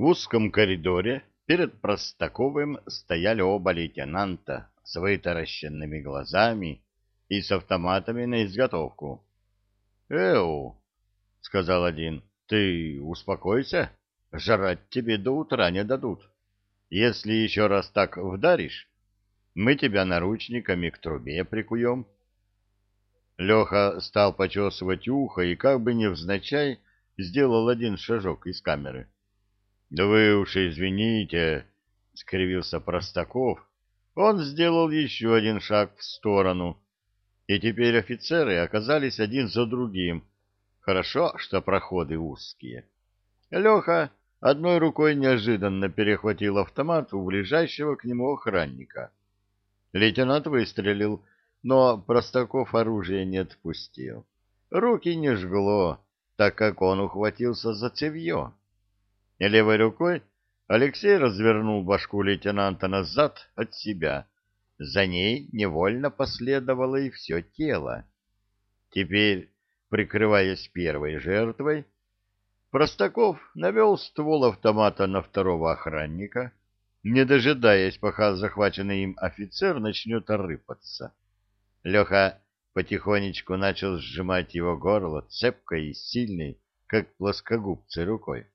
В узком коридоре перед Простаковым стояли оба лейтенанта с вытаращенными глазами и с автоматами на изготовку. «Эу!» — сказал один. «Ты успокойся, жрать тебе до утра не дадут. Если еще раз так вдаришь, мы тебя наручниками к трубе прикуем». Леха стал почесывать ухо и как бы невзначай сделал один шажок из камеры. — Да вы уж извините, — скривился Простаков. Он сделал еще один шаг в сторону, и теперь офицеры оказались один за другим. Хорошо, что проходы узкие. Леха одной рукой неожиданно перехватил автомат у ближайшего к нему охранника. Лейтенант выстрелил, но Простаков оружие не отпустил. Руки не жгло, так как он ухватился за цевье. Левой рукой Алексей развернул башку лейтенанта назад от себя. За ней невольно последовало и все тело. Теперь, прикрываясь первой жертвой, Простаков навел ствол автомата на второго охранника, не дожидаясь, пока захваченный им офицер начнет рыпаться. Леха потихонечку начал сжимать его горло цепкой и сильной, как плоскогубцы рукой.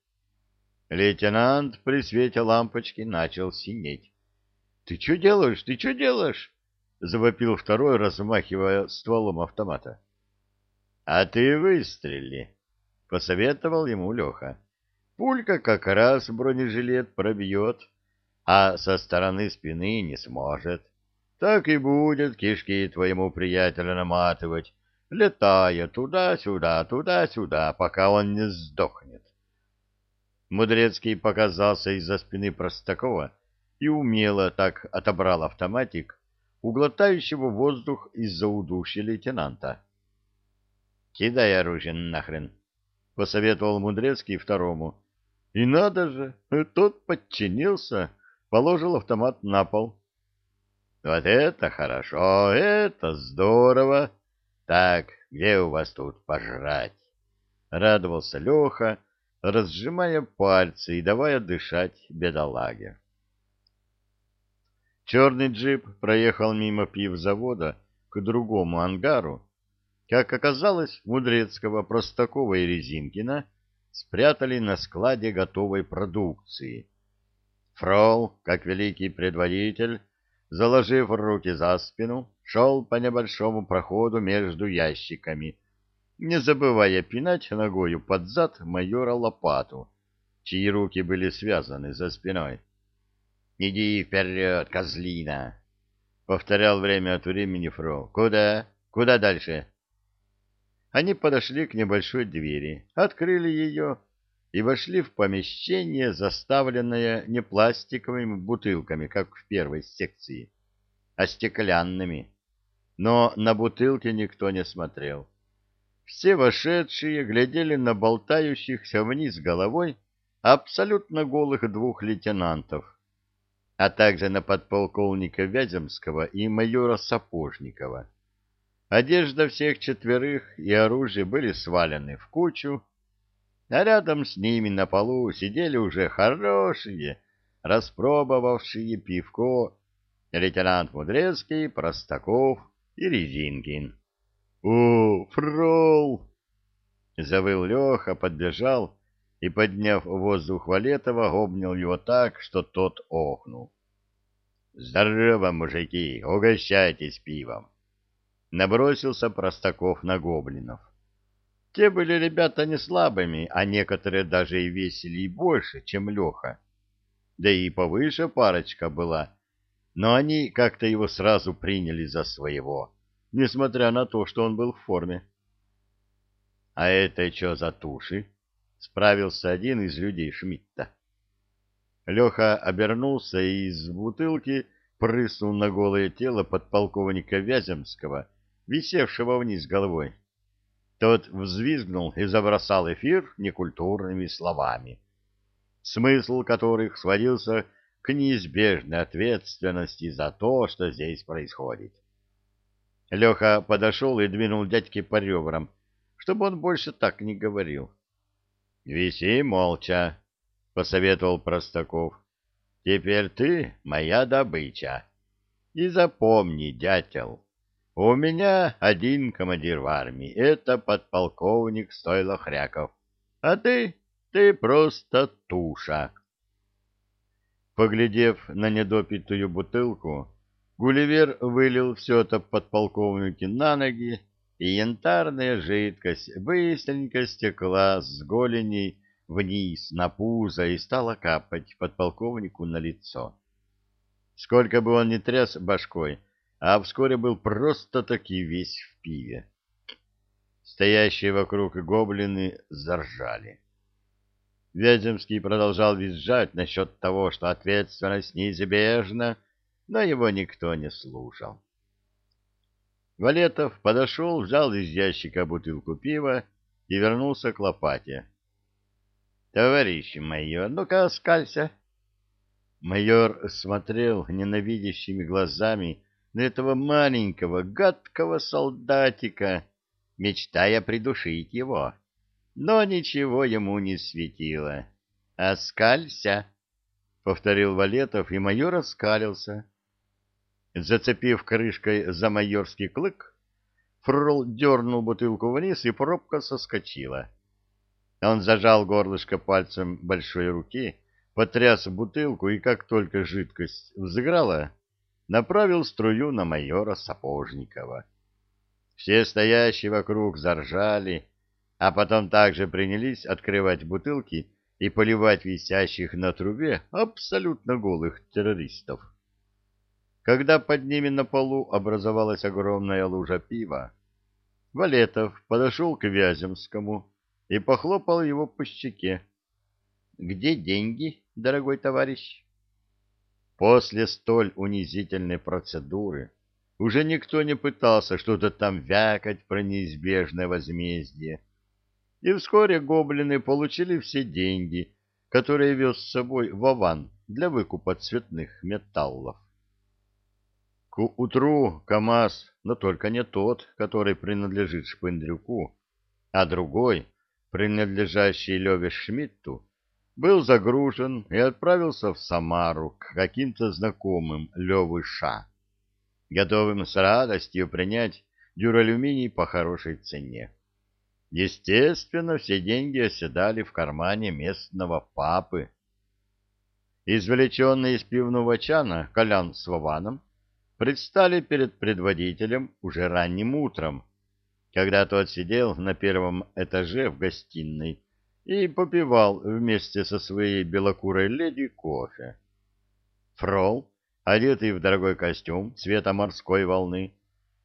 Лейтенант при свете лампочки начал синеть. — Ты что делаешь? Ты что делаешь? — завопил второй, размахивая стволом автомата. — А ты выстрели, — посоветовал ему Леха. — Пулька как раз бронежилет пробьет, а со стороны спины не сможет. Так и будет кишки твоему приятелю наматывать, летая туда-сюда, туда-сюда, пока он не сдохнет. Мудрецкий показался из-за спины Простакова и умело так отобрал автоматик у глотающего воздух из-за удушья лейтенанта. «Кидай оружие нахрен!» — посоветовал Мудрецкий второму. И надо же, тот подчинился, положил автомат на пол. «Вот это хорошо, это здорово! Так, где у вас тут пожрать?» — радовался Леха, разжимая пальцы и давая дышать бедолаге. Черный джип проехал мимо пивзавода к другому ангару. Как оказалось, Мудрецкого, Простакова и Резинкина спрятали на складе готовой продукции. Фрол, как великий предводитель, заложив руки за спину, шел по небольшому проходу между ящиками, не забывая пинать ногою под зад майора Лопату, чьи руки были связаны за спиной. — Иди вперед, козлина! — повторял время от времени Фрол. — Куда? Куда дальше? Они подошли к небольшой двери, открыли ее и вошли в помещение, заставленное не пластиковыми бутылками, как в первой секции, а стеклянными. Но на бутылки никто не смотрел. Все вошедшие глядели на болтающихся вниз головой абсолютно голых двух лейтенантов, а также на подполковника Вяземского и майора Сапожникова. Одежда всех четверых и оружие были свалены в кучу, а рядом с ними на полу сидели уже хорошие, распробовавшие пивко лейтенант Мудрецкий, Простаков и Резинкин. «О, фрол!» — завыл Леха, подбежал и, подняв воздух Валетова, обнял его так, что тот охнул. «Здорово, мужики! Угощайтесь пивом!» Набросился Простаков на гоблинов. Те были ребята не слабыми, а некоторые даже и весили больше, чем Леха. Да и повыше парочка была, но они как-то его сразу приняли за своего несмотря на то, что он был в форме. — А это что за туши? — справился один из людей Шмидта. Леха обернулся и из бутылки прыснул на голое тело подполковника Вяземского, висевшего вниз головой. Тот взвизгнул и забросал эфир некультурными словами, смысл которых сводился к неизбежной ответственности за то, что здесь происходит. Леха подошел и двинул дядьке по ребрам, чтобы он больше так не говорил. — Виси молча, посоветовал Простаков. Теперь ты моя добыча. И запомни, дятел, у меня один командир в армии, это подполковник Стойло Хряков. А ты, ты просто туша. Поглядев на недопитую бутылку, Гулливер вылил все это подполковнике на ноги, и янтарная жидкость быстренько стекла с голеней вниз на пузо и стала капать подполковнику на лицо. Сколько бы он ни тряс башкой, а вскоре был просто-таки весь в пиве. Стоящие вокруг гоблины заржали. Вяземский продолжал визжать насчет того, что ответственность неизбежна, но его никто не слушал. Валетов подошел, взял из ящика бутылку пива и вернулся к лопате. Товарищ майор, ну-ка, скалься. Майор смотрел ненавидящими глазами на этого маленького, гадкого солдатика, мечтая придушить его. Но ничего ему не светило. «Оскалься!» — повторил Валетов, и майор оскалился. Зацепив крышкой за майорский клык, Фрол дернул бутылку вниз, и пробка соскочила. Он зажал горлышко пальцем большой руки, потряс бутылку и, как только жидкость взыграла, направил струю на майора Сапожникова. Все стоящие вокруг заржали, а потом также принялись открывать бутылки и поливать висящих на трубе абсолютно голых террористов. Когда под ними на полу образовалась огромная лужа пива, Валетов подошел к Вяземскому, и похлопал его по щеке. — Где деньги, дорогой товарищ? После столь унизительной процедуры уже никто не пытался что-то там вякать про неизбежное возмездие, и вскоре гоблины получили все деньги, которые вез с собой Вован для выкупа цветных металлов. К утру КамАЗ, но только не тот, который принадлежит Шпындрюку, а другой, принадлежащий Леве Шмидту, был загружен и отправился в Самару к каким-то знакомым Левы Ша, готовым с радостью принять дюралюминий по хорошей цене. Естественно, все деньги оседали в кармане местного папы. Извлеченные из пивного чана Колян с Вованом предстали перед предводителем уже ранним утром, когда тот сидел на первом этаже в гостиной и попивал вместе со своей белокурой леди кофе. Фрол, одетый в дорогой костюм цвета морской волны,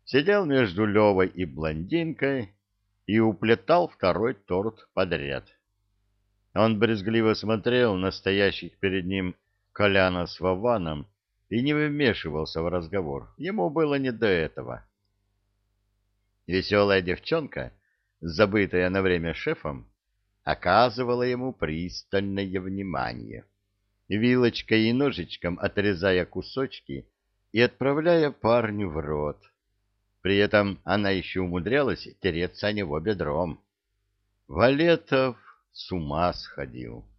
сидел между Левой и блондинкой и уплетал второй торт подряд. Он брезгливо смотрел на стоящих перед ним Коляна с Вованом и не вмешивался в разговор. Ему было не до этого. Веселая девчонка, забытая на время шефом, оказывала ему пристальное внимание, вилочкой и ножичком отрезая кусочки и отправляя парню в рот. При этом она еще умудрялась тереться о него бедром. Валетов с ума сходил.